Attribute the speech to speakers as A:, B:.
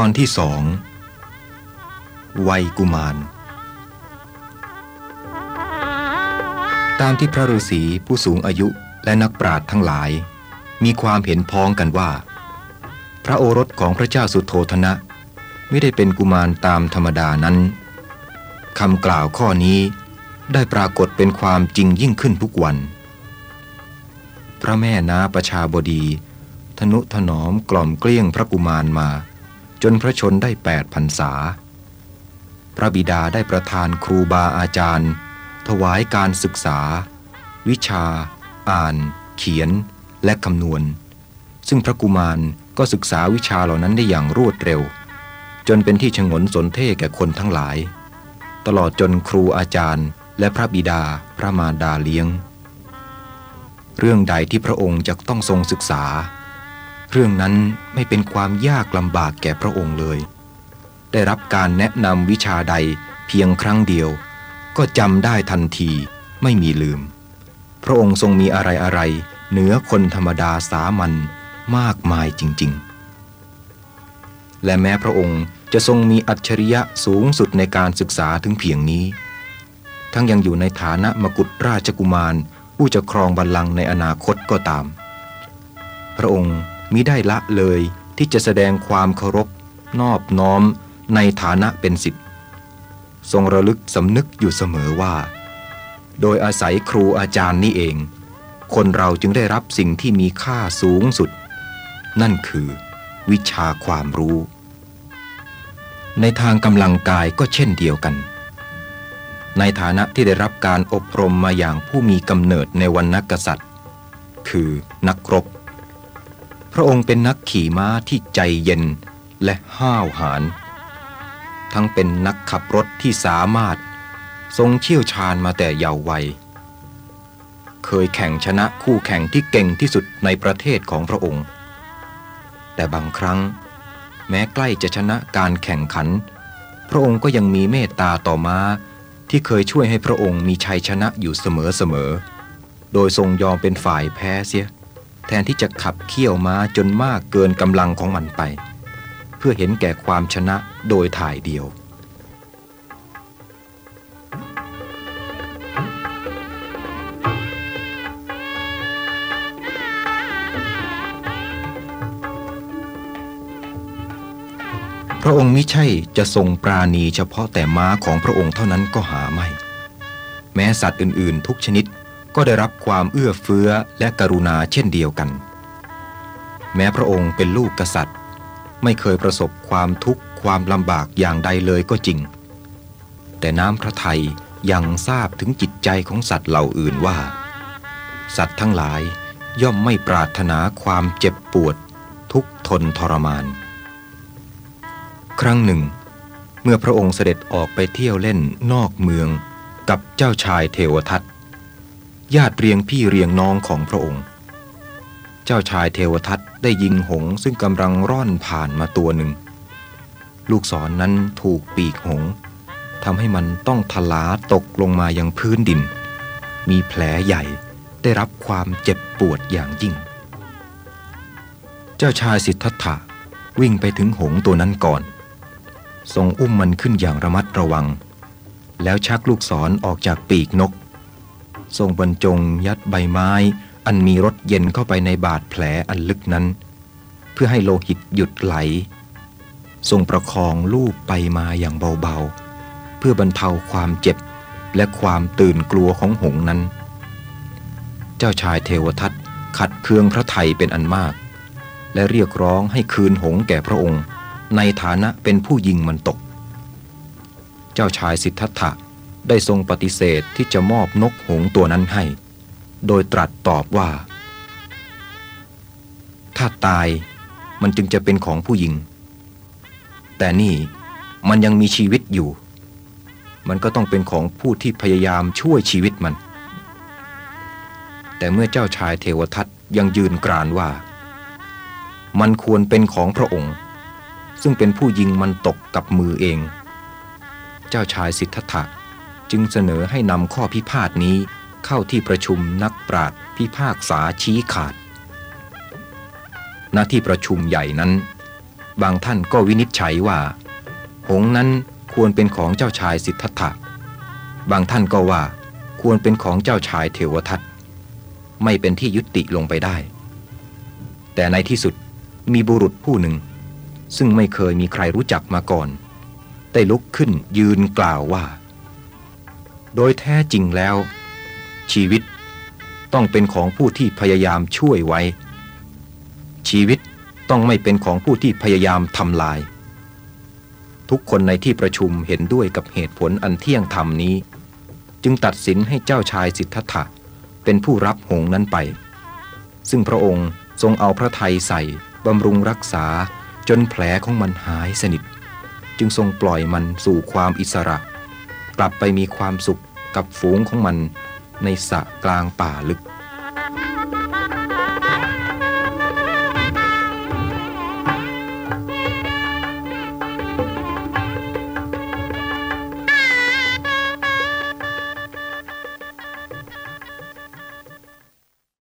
A: ตอนที่สองวัยกุมาร ตามที่พระฤาษีผู้สูงอายุและนักปราชญ์ทั้งหลาย มีความเห็นพ้องกันว่า พระโอรสของพระเจ้าสุโธธนะ ไม่ได้เป็นกุมารตามธรรมดานั้นคำกล่าวข้อนี้ได้ปรากฏเป็นความจริงยิ่งขึ้นทุกวัน พระแม่นาประชาบดี ทนุถนอมกล่อมเกลี้ยงพระกุมารมา จนพระชนได้แปดพรรษา พระบิดาได้ประทานครูบาอาจารย์ ถวายการศึกษา วิชา อ่าน เขียน และคำนวณ ซึ่งพระกุมารก็ศึกษาวิชาเหล่านั้นได้อย่างรวดเร็ว จนเป็นที่ชงนสนเท่แก่คนทั้งหลาย ตลอดจนครูอาจารย์ และพระบิดาพระมารดาเลี้ยง เรื่องใดที่พระองค์จะต้องทรงศึกษา เรื่องนั้นไม่เป็นความยากลำบากแก่พระองค์เลย ได้รับการแนะนำวิชาใดเพียงครั้งเดียว ก็จำได้ทันทีไม่มีลืม พระองค์ทรงมีอะไรอะไรเหนือคนธรรมดาสามัญมากมายจริง ๆ และแม้พระองค์จะทรงมีอัจฉริยะสูงสุดในการศึกษาถึงเพียงนี้ ทั้งยังอยู่ในฐานะมกุฎราชกุมารผู้จะครองบัลลังก์ในอนาคตก็ตาม พระองค์ มิได้ละเลยที่จะแสดงความเคารพ นอบน้อมในฐานะเป็นสิทธิ์ทรงระลึกสำนึกอยู่เสมอว่า โดยอาศัยครูอาจารย์นี่เอง คนเราจึงได้รับสิ่งที่มีค่าสูงสุด นั่นคือ วิชาความรู้ ในทางกำลังกายก็เช่นเดียวกัน ในฐานะที่ได้รับการอบรมมาอย่างผู้มีกำเนิดในวันนักษัตริย์ คือนักรบ พระองค์เป็นนักขี่ม้าที่ใจเย็นและห้าวหาญทั้งเป็นนักขับรถที่สามารถ ทรงเชี่ยวชาญมาแต่เยาว์วัย เคยแข่งชนะคู่แข่งที่เก่งที่สุดในประเทศของพระองค์ แต่บางครั้ง แม้ใกล้จะชนะการแข่งขัน พระองค์ก็ยังมีเมตตาต่อม้าที่เคยช่วยให้พระองค์มีชัยชนะอยู่เสมอๆ โดยทรงยอมเป็นฝ่ายแพ้เสีย แทนที่จะขับเคี่ยวม้าจนมากเกินกำลังของมันไป เพื่อเห็นแก่ความชนะโดยถ่ายเดียว พระองค์มิใช่จะทรงปราณีเฉพาะแต่ม้าของพระองค์เท่านั้นก็หาไม่ แม้สัตว์อื่นๆ ทุกชนิด ก็ได้รับความเอื้อเฟื้อและกรุณาเช่นเดียวกัน แม้พระองค์เป็นลูกกษัตริย์ ไม่เคยประสบความทุกข์ความลำบากอย่างใดเลยก็จริง แต่น้ำพระทัยยังทราบถึงจิตใจของสัตว์เหล่าอื่นว่า สัตว์ทั้งหลายย่อมไม่ปรารถนาความเจ็บปวด ทุกทนทรมาน ครั้งหนึ่ง เมื่อพระองค์เสด็จออกไปเที่ยวเล่นนอกเมืองกับเจ้าชายเทวทัต ญาติเรียงพี่เรียงน้องของพระองค์ เจ้าชายเทวทัตได้ยิงหงส์ซึ่งกำลังร่อนผ่านมาตัวหนึ่ง ลูกศรนนั้นถูกปีกหงส์ทำให้มันต้องทลาตกลงมายังพื้นดิน มีแผลใหญ่ได้รับความเจ็บปวดอย่างยิ่ง เจ้าชายสิทธัตถะวิ่งไปถึงหงส์ตัวนั้นก่อน ทรงอุ้มมันขึ้นอย่างระมัดระวัง แล้วชักลูกศรอออกจากปีกนก ทรงบรรจงยัดใบไม้ อันมีรสเย็นเข้าไปในบาดแผลอันลึกนั้น เพื่อให้โลหิตหยุดไหล ทรงประคองลูกไปมาอย่างเบาๆ เพื่อบรรเทาความเจ็บและความตื่นกลัวของหงนั้น เจ้าชายเทวทัตขัดเคืองพระไทยเป็นอันมาก และเรียกร้องให้คืนหงแก่พระองค์ ในฐานะเป็นผู้ยิงมันตก เจ้าชายสิทธัตถะ ได้ทรงปฏิเสธที่จะมอบนกหงส์ตัวนั้นให้ โดยตรัสตอบว่า ถ้าตายมันจึงจะเป็นของผู้หญิง แต่นี่มันยังมีชีวิตอยู่ มันก็ต้องเป็นของผู้ที่พยายามช่วยชีวิตมัน แต่เมื่อเจ้าชายเทวทัตยังยืนกรานว่า มันควรเป็นของพระองค์ ซึ่งเป็นผู้ยิงมันตกกับมือเอง เจ้าชายสิทธัตถะ จึงเสนอให้นำข้อพิพาทนี้เข้าที่ประชุมนักปราชญ์พิพากษาชี้ขาด ณที่ประชุมใหญ่นั้น บางท่านก็วินิจฉัยว่า หงนั้นควรเป็นของเจ้าชายสิทธัตถะ บางท่านก็ว่า ควรเป็นของเจ้าชายเทวทัต ไม่เป็นที่ยุติลงไปได้ แต่ในที่สุดมีบุรุษผู้หนึ่ง ซึ่งไม่เคยมีใครรู้จักมาก่อน ได้ลุกขึ้นยืนกล่าวว่า โดยแท้จริงแล้ว ชีวิตต้องเป็นของผู้ที่พยายามช่วยไว้ ชีวิตต้องไม่เป็นของผู้ที่พยายามทำลาย ทุกคนในที่ประชุมเห็นด้วยกับเหตุผลอันเที่ยงธรรมนี้ จึงตัดสินให้เจ้าชายสิทธัตถะเป็นผู้รับหงนั้นไป ซึ่งพระองค์ทรงเอาพระทัยใส่บำรุงรักษาจนแผลของมันหายสนิท จึงทรงปล่อยมันสู่ความอิสระ กลับไปมีความสุขกับฝูงของมันในสระกลางป่าลึก